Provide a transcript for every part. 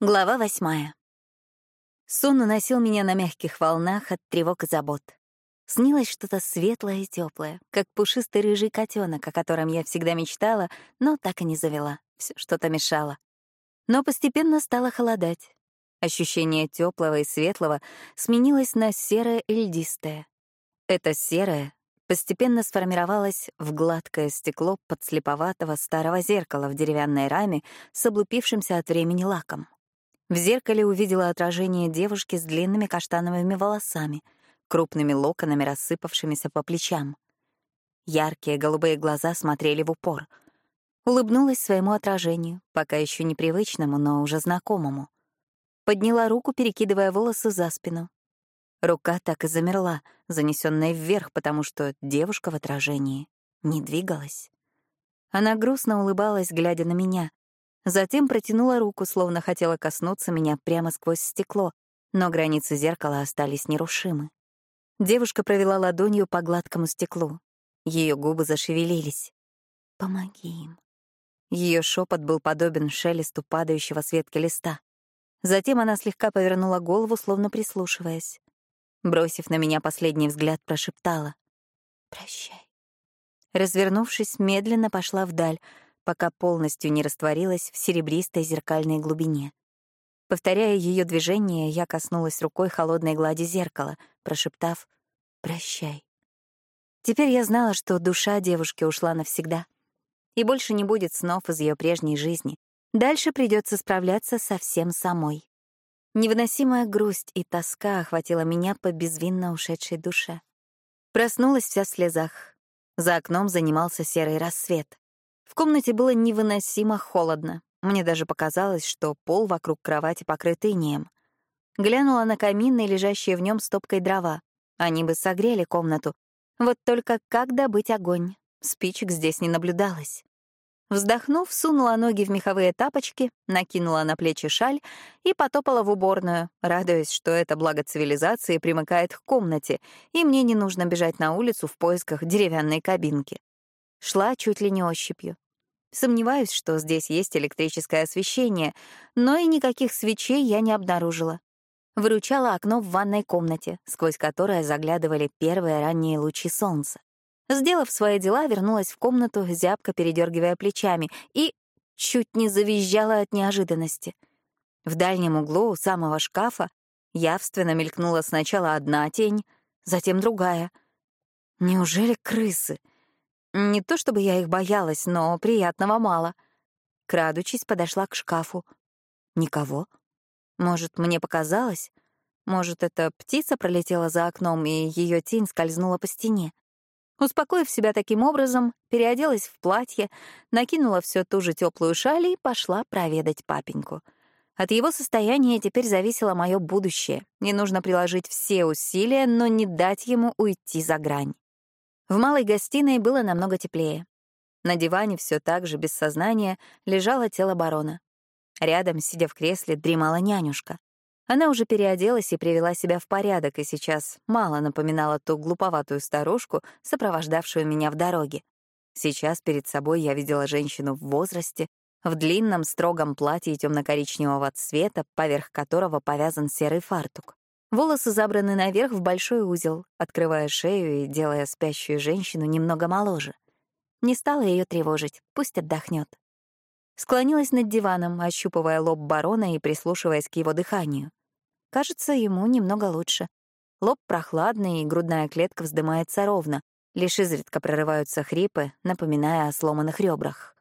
Глава восьмая. Сон уносил меня на мягких волнах от тревог и забот. Снилось что-то светлое и теплое, как пушистый рыжий котенок, о котором я всегда мечтала, но так и не завела. Все что-то мешало. Но постепенно стало холодать. Ощущение теплого и светлого сменилось на серое и льдистое. Это серое постепенно сформировалось в гладкое стекло подслеповатого старого зеркала в деревянной раме с облупившимся от времени лаком. В зеркале увидела отражение девушки с длинными каштановыми волосами, крупными локонами, рассыпавшимися по плечам. Яркие голубые глаза смотрели в упор. Улыбнулась своему отражению, пока еще непривычному, но уже знакомому. Подняла руку, перекидывая волосы за спину. Рука так и замерла, занесенная вверх, потому что девушка в отражении не двигалась. Она грустно улыбалась, глядя на меня, Затем протянула руку, словно хотела коснуться меня прямо сквозь стекло, но границы зеркала остались нерушимы. Девушка провела ладонью по гладкому стеклу. Ее губы зашевелились. «Помоги им». Ее шепот был подобен шелесту падающего с ветки листа. Затем она слегка повернула голову, словно прислушиваясь. Бросив на меня последний взгляд, прошептала «Прощай». Развернувшись, медленно пошла вдаль, пока полностью не растворилась в серебристой зеркальной глубине. Повторяя ее движение, я коснулась рукой холодной глади зеркала, прошептав «Прощай». Теперь я знала, что душа девушки ушла навсегда. И больше не будет снов из ее прежней жизни. Дальше придется справляться со всем самой. Невыносимая грусть и тоска охватила меня по безвинно ушедшей душе. Проснулась вся в слезах. За окном занимался серый рассвет. В комнате было невыносимо холодно. Мне даже показалось, что пол вокруг кровати покрыт инеем. Глянула на камин и лежащие в нем стопкой дрова. Они бы согрели комнату. Вот только как добыть огонь? Спичек здесь не наблюдалось. Вздохнув, сунула ноги в меховые тапочки, накинула на плечи шаль и потопала в уборную, радуясь, что это благо цивилизации примыкает к комнате, и мне не нужно бежать на улицу в поисках деревянной кабинки. Шла чуть ли не ощупью. Сомневаюсь, что здесь есть электрическое освещение, но и никаких свечей я не обнаружила. Выручало окно в ванной комнате, сквозь которое заглядывали первые ранние лучи солнца. Сделав свои дела, вернулась в комнату, зябко передергивая плечами, и чуть не завизжала от неожиданности. В дальнем углу у самого шкафа явственно мелькнула сначала одна тень, затем другая. Неужели крысы? Не то чтобы я их боялась, но приятного мало. Крадучись, подошла к шкафу. Никого. Может, мне показалось? Может, эта птица пролетела за окном, и ее тень скользнула по стене. Успокоив себя таким образом, переоделась в платье, накинула все ту же теплую шаль и пошла проведать папеньку. От его состояния теперь зависело мое будущее, и нужно приложить все усилия, но не дать ему уйти за грань. В малой гостиной было намного теплее. На диване все так же, без сознания, лежало тело барона. Рядом, сидя в кресле, дремала нянюшка. Она уже переоделась и привела себя в порядок, и сейчас мало напоминала ту глуповатую старушку, сопровождавшую меня в дороге. Сейчас перед собой я видела женщину в возрасте, в длинном строгом платье темно-коричневого цвета, поверх которого повязан серый фартук. Волосы забраны наверх в большой узел, открывая шею и делая спящую женщину немного моложе. Не стала ее тревожить, пусть отдохнет. Склонилась над диваном, ощупывая лоб барона и прислушиваясь к его дыханию. Кажется, ему немного лучше. Лоб прохладный, и грудная клетка вздымается ровно, лишь изредка прорываются хрипы, напоминая о сломанных ребрах.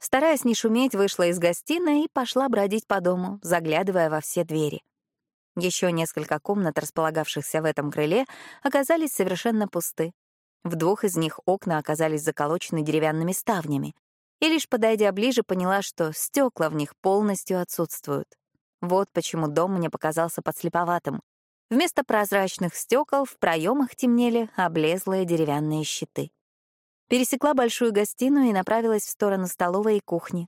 Стараясь не шуметь, вышла из гостиной и пошла бродить по дому, заглядывая во все двери. Еще несколько комнат, располагавшихся в этом крыле, оказались совершенно пусты. В двух из них окна оказались заколочены деревянными ставнями. И лишь подойдя ближе, поняла, что стекла в них полностью отсутствуют. Вот почему дом мне показался подслеповатым. Вместо прозрачных стекол в проемах темнели облезлые деревянные щиты. Пересекла большую гостиную и направилась в сторону столовой и кухни.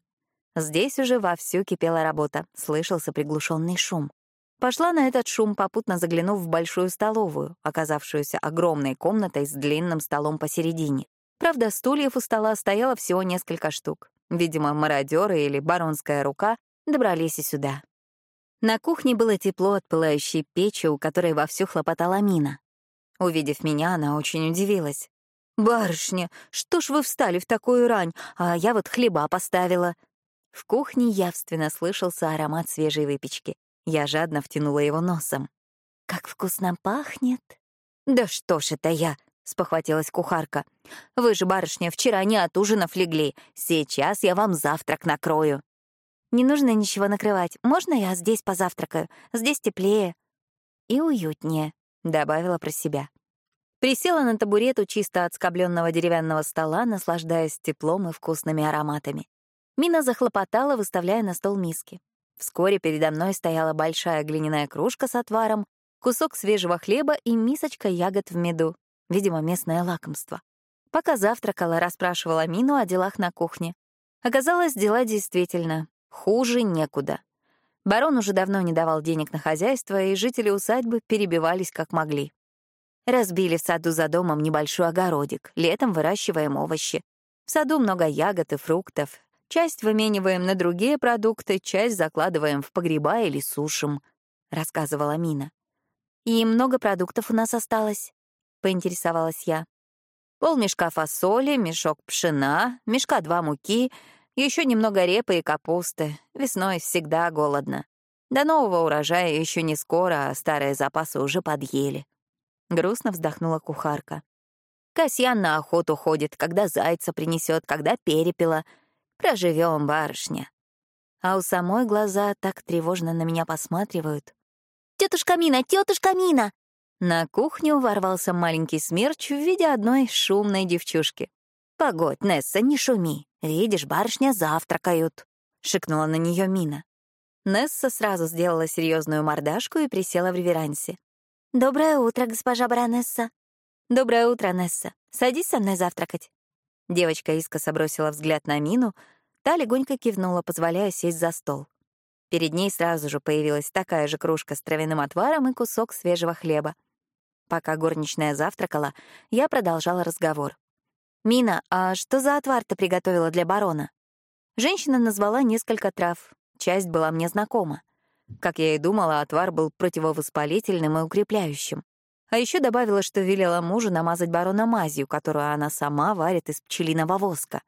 Здесь уже вовсю кипела работа, слышался приглушенный шум. Пошла на этот шум, попутно заглянув в большую столовую, оказавшуюся огромной комнатой с длинным столом посередине. Правда, стульев у стола стояло всего несколько штук. Видимо, мародеры или баронская рука добрались и сюда. На кухне было тепло от пылающей печи, у которой вовсю хлопотала мина. Увидев меня, она очень удивилась. «Барышня, что ж вы встали в такую рань, а я вот хлеба поставила?» В кухне явственно слышался аромат свежей выпечки. Я жадно втянула его носом. «Как вкусно пахнет!» «Да что ж это я!» — спохватилась кухарка. «Вы же, барышня, вчера не от ужинов легли. Сейчас я вам завтрак накрою». Не нужно ничего накрывать. Можно я здесь позавтракаю? Здесь теплее и уютнее, добавила про себя. Присела на табурет у чисто отскобленного деревянного стола, наслаждаясь теплом и вкусными ароматами. Мина захлопотала, выставляя на стол миски. Вскоре передо мной стояла большая глиняная кружка с отваром, кусок свежего хлеба и мисочка ягод в меду, видимо, местное лакомство. Пока завтракала, расспрашивала Мину о делах на кухне. Оказалось, дела действительно Хуже некуда. Барон уже давно не давал денег на хозяйство, и жители усадьбы перебивались как могли. Разбили в саду за домом небольшой огородик, летом выращиваем овощи. В саду много ягод и фруктов. Часть вымениваем на другие продукты, часть закладываем в погреба или сушим, — рассказывала Мина. «И много продуктов у нас осталось?» — поинтересовалась я. Пол мешка фасоли, мешок пшена, мешка два муки — еще немного репы и капусты. Весной всегда голодно. До нового урожая еще не скоро, а старые запасы уже подъели. Грустно вздохнула кухарка. Касьян на охоту ходит, когда зайца принесет, когда перепела. Проживем, барышня. А у самой глаза так тревожно на меня посматривают. Тетушка Мина, тетушка Мина! На кухню ворвался маленький смерч в виде одной шумной девчушки. «Погодь, Несса, не шуми. Видишь, барышня завтракают», — шикнула на нее Мина. Несса сразу сделала серьезную мордашку и присела в реверансе. «Доброе утро, госпожа баронесса». «Доброе утро, Несса. Садись со мной завтракать». Девочка искоса бросила взгляд на Мину, та легонько кивнула, позволяя сесть за стол. Перед ней сразу же появилась такая же кружка с травяным отваром и кусок свежего хлеба. Пока горничная завтракала, я продолжала разговор. «Мина, а что за отвар ты приготовила для барона?» Женщина назвала несколько трав. Часть была мне знакома. Как я и думала, отвар был противовоспалительным и укрепляющим. А еще добавила, что велела мужу намазать барона мазью, которую она сама варит из пчелиного воска.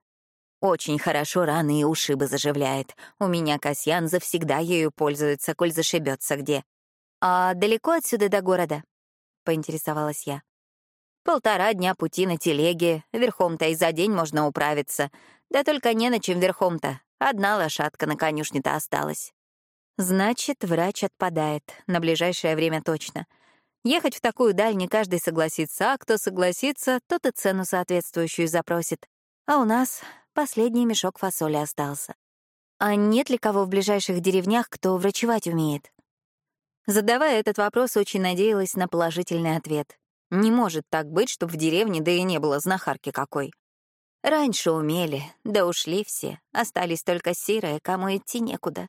Очень хорошо раны и ушибы заживляет. У меня Касьян завсегда ею пользуется, коль зашибется где. «А далеко отсюда до города?» — поинтересовалась я. Полтора дня пути на телеге, верхом-то и за день можно управиться. Да только не на чем верхом-то. Одна лошадка на конюшне-то осталась. Значит, врач отпадает. На ближайшее время точно. Ехать в такую даль не каждый согласится, а кто согласится, тот и цену соответствующую запросит. А у нас последний мешок фасоли остался. А нет ли кого в ближайших деревнях, кто врачевать умеет? Задавая этот вопрос, очень надеялась на положительный ответ. Не может так быть, чтобы в деревне да и не было знахарки какой. Раньше умели, да ушли все. Остались только сирые, кому идти некуда.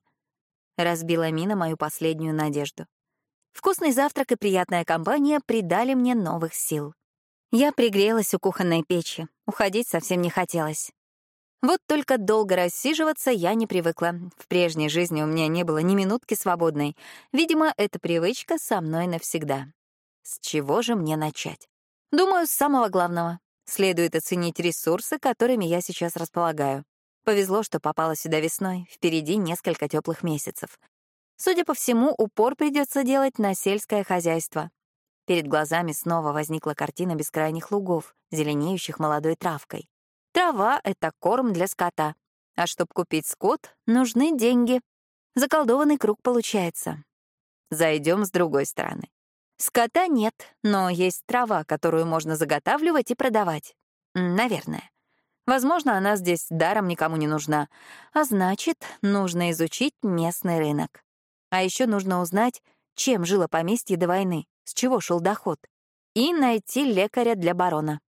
Разбила Мина мою последнюю надежду. Вкусный завтрак и приятная компания придали мне новых сил. Я пригрелась у кухонной печи, уходить совсем не хотелось. Вот только долго рассиживаться я не привыкла. В прежней жизни у меня не было ни минутки свободной. Видимо, эта привычка со мной навсегда. С чего же мне начать? Думаю, с самого главного. Следует оценить ресурсы, которыми я сейчас располагаю. Повезло, что попала сюда весной, впереди несколько теплых месяцев. Судя по всему, упор придется делать на сельское хозяйство. Перед глазами снова возникла картина бескрайних лугов, зеленеющих молодой травкой. Трава — это корм для скота. А чтобы купить скот, нужны деньги. Заколдованный круг получается. Зайдем с другой стороны. Скота нет, но есть трава, которую можно заготавливать и продавать. Наверное. Возможно, она здесь даром никому не нужна. А значит, нужно изучить местный рынок. А еще нужно узнать, чем жило поместье до войны, с чего шел доход. И найти лекаря для барона.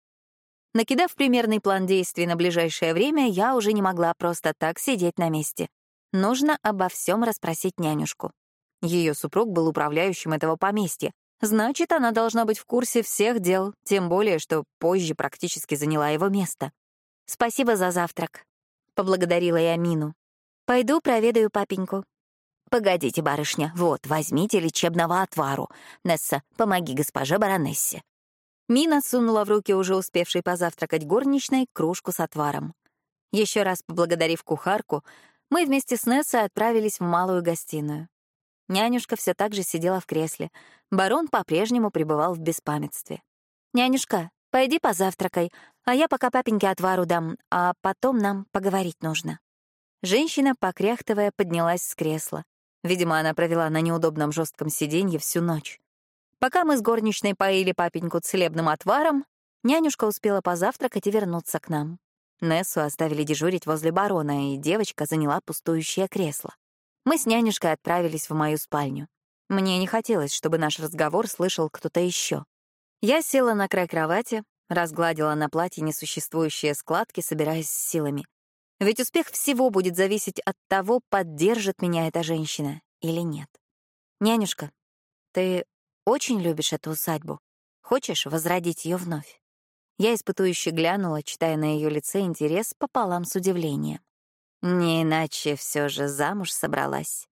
Накидав примерный план действий на ближайшее время, я уже не могла просто так сидеть на месте. Нужно обо всем расспросить нянюшку. Ее супруг был управляющим этого поместья, Значит, она должна быть в курсе всех дел, тем более, что позже практически заняла его место. «Спасибо за завтрак», — поблагодарила я Мину. «Пойду проведаю папеньку». Погодите, барышня, вот, возьмите лечебного отвару. Несса, помоги госпоже баронессе. Мина сунула в руки уже успевшей позавтракать горничной кружку с отваром. Еще раз поблагодарив кухарку, мы вместе с Нессой отправились в малую гостиную. Нянюшка все так же сидела в кресле. Барон по-прежнему пребывал в беспамятстве. «Нянюшка, пойди позавтракай, а я пока папеньке отвару дам, а потом нам поговорить нужно». Женщина, покряхтывая, поднялась с кресла. Видимо, она провела на неудобном жестком сиденье всю ночь. Пока мы с горничной поили папеньку целебным отваром, нянюшка успела позавтракать и вернуться к нам. Нессу оставили дежурить возле барона, и девочка заняла пустующее кресло. Мы с нянюшкой отправились в мою спальню. Мне не хотелось, чтобы наш разговор слышал кто-то еще. Я села на край кровати, разгладила на платье несуществующие складки, собираясь с силами. Ведь успех всего будет зависеть от того, поддержит меня эта женщина или нет. Нянюшка, ты очень любишь эту усадьбу. Хочешь возродить ее вновь? Я испытующе глянула, читая на ее лице интерес пополам с удивлением. Не иначе все же замуж собралась.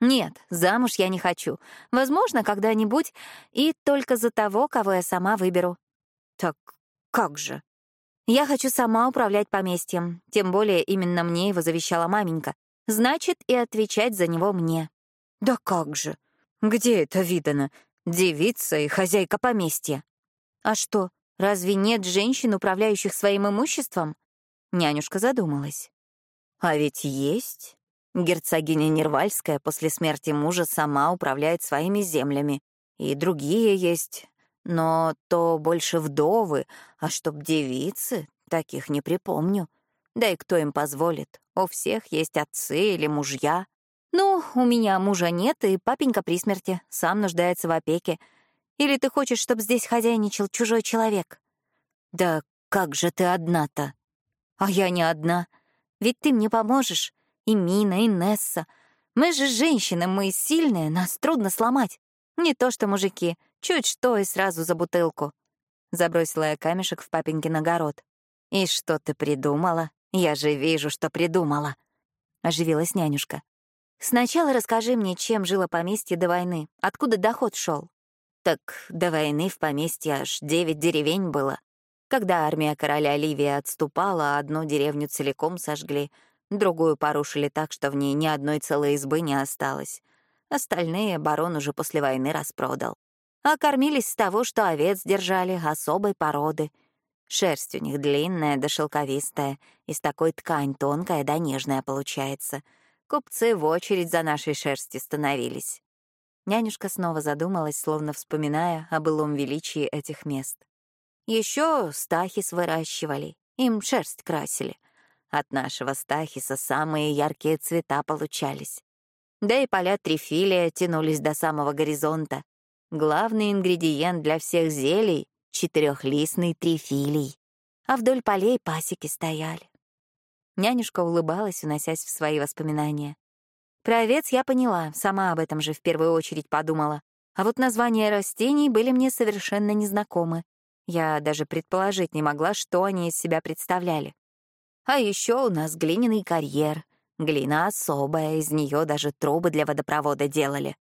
Нет, замуж я не хочу. Возможно, когда-нибудь, и только за того, кого я сама выберу. Так как же? Я хочу сама управлять поместьем, тем более именно мне его завещала маменька. Значит, и отвечать за него мне. Да как же? Где это видано? Девица и хозяйка поместья. А что, разве нет женщин, управляющих своим имуществом? Нянюшка задумалась. А ведь есть. Герцогиня Нервальская после смерти мужа сама управляет своими землями. И другие есть, но то больше вдовы, а чтоб девицы, таких не припомню. Да и кто им позволит? У всех есть отцы или мужья. Ну, у меня мужа нет, и папенька при смерти, сам нуждается в опеке. Или ты хочешь, чтобы здесь хозяйничал чужой человек? Да как же ты одна-то? А я не одна. Ведь ты мне поможешь. И Мина, и Несса. Мы же женщины, мы сильные, нас трудно сломать. Не то что мужики — Чуть что и сразу за бутылку. Забросила я камешек в папенькин огород. «И что ты придумала? Я же вижу, что придумала!» Оживилась нянюшка. «Сначала расскажи мне, чем жило поместье до войны, откуда доход шел. Так до войны в поместье аж девять деревень было. Когда армия короля Ливия отступала, одну деревню целиком сожгли, другую порушили так, что в ней ни одной целой избы не осталось. Остальные барон уже после войны распродал а кормились с того, что овец держали особой породы. Шерсть у них длинная да шелковистая, из такой ткань тонкая да нежная получается. Купцы в очередь за нашей шерстью становились. Нянюшка снова задумалась, словно вспоминая о былом величии этих мест. Еще стахис выращивали, им шерсть красили. От нашего стахиса самые яркие цвета получались. Да и поля трифилия тянулись до самого горизонта. Главный ингредиент для всех зелий — четырехлистный трифилий. А вдоль полей пасеки стояли. Нянюшка улыбалась, уносясь в свои воспоминания. Про овец я поняла, сама об этом же в первую очередь подумала. А вот названия растений были мне совершенно незнакомы. Я даже предположить не могла, что они из себя представляли. А еще у нас глиняный карьер. Глина особая, из нее даже трубы для водопровода делали.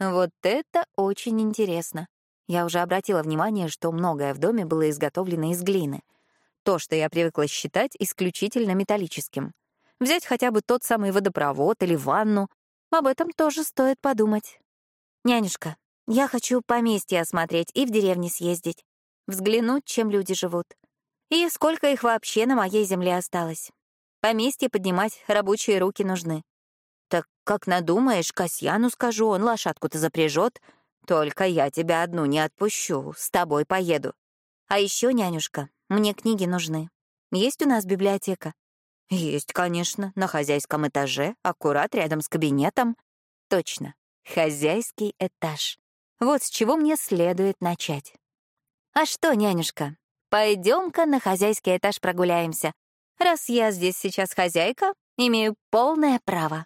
Вот это очень интересно. Я уже обратила внимание, что многое в доме было изготовлено из глины. То, что я привыкла считать исключительно металлическим. Взять хотя бы тот самый водопровод или ванну. Об этом тоже стоит подумать. Нянюшка, я хочу поместье осмотреть и в деревне съездить. Взглянуть, чем люди живут. И сколько их вообще на моей земле осталось. Поместье поднимать рабочие руки нужны. Так как надумаешь, Касьяну скажу, он лошадку-то запряжет. Только я тебя одну не отпущу, с тобой поеду. А еще, нянюшка, мне книги нужны. Есть у нас библиотека? Есть, конечно, на хозяйском этаже, аккурат рядом с кабинетом. Точно, хозяйский этаж. Вот с чего мне следует начать. А что, нянюшка, пойдем-ка на хозяйский этаж прогуляемся. Раз я здесь сейчас хозяйка, имею полное право.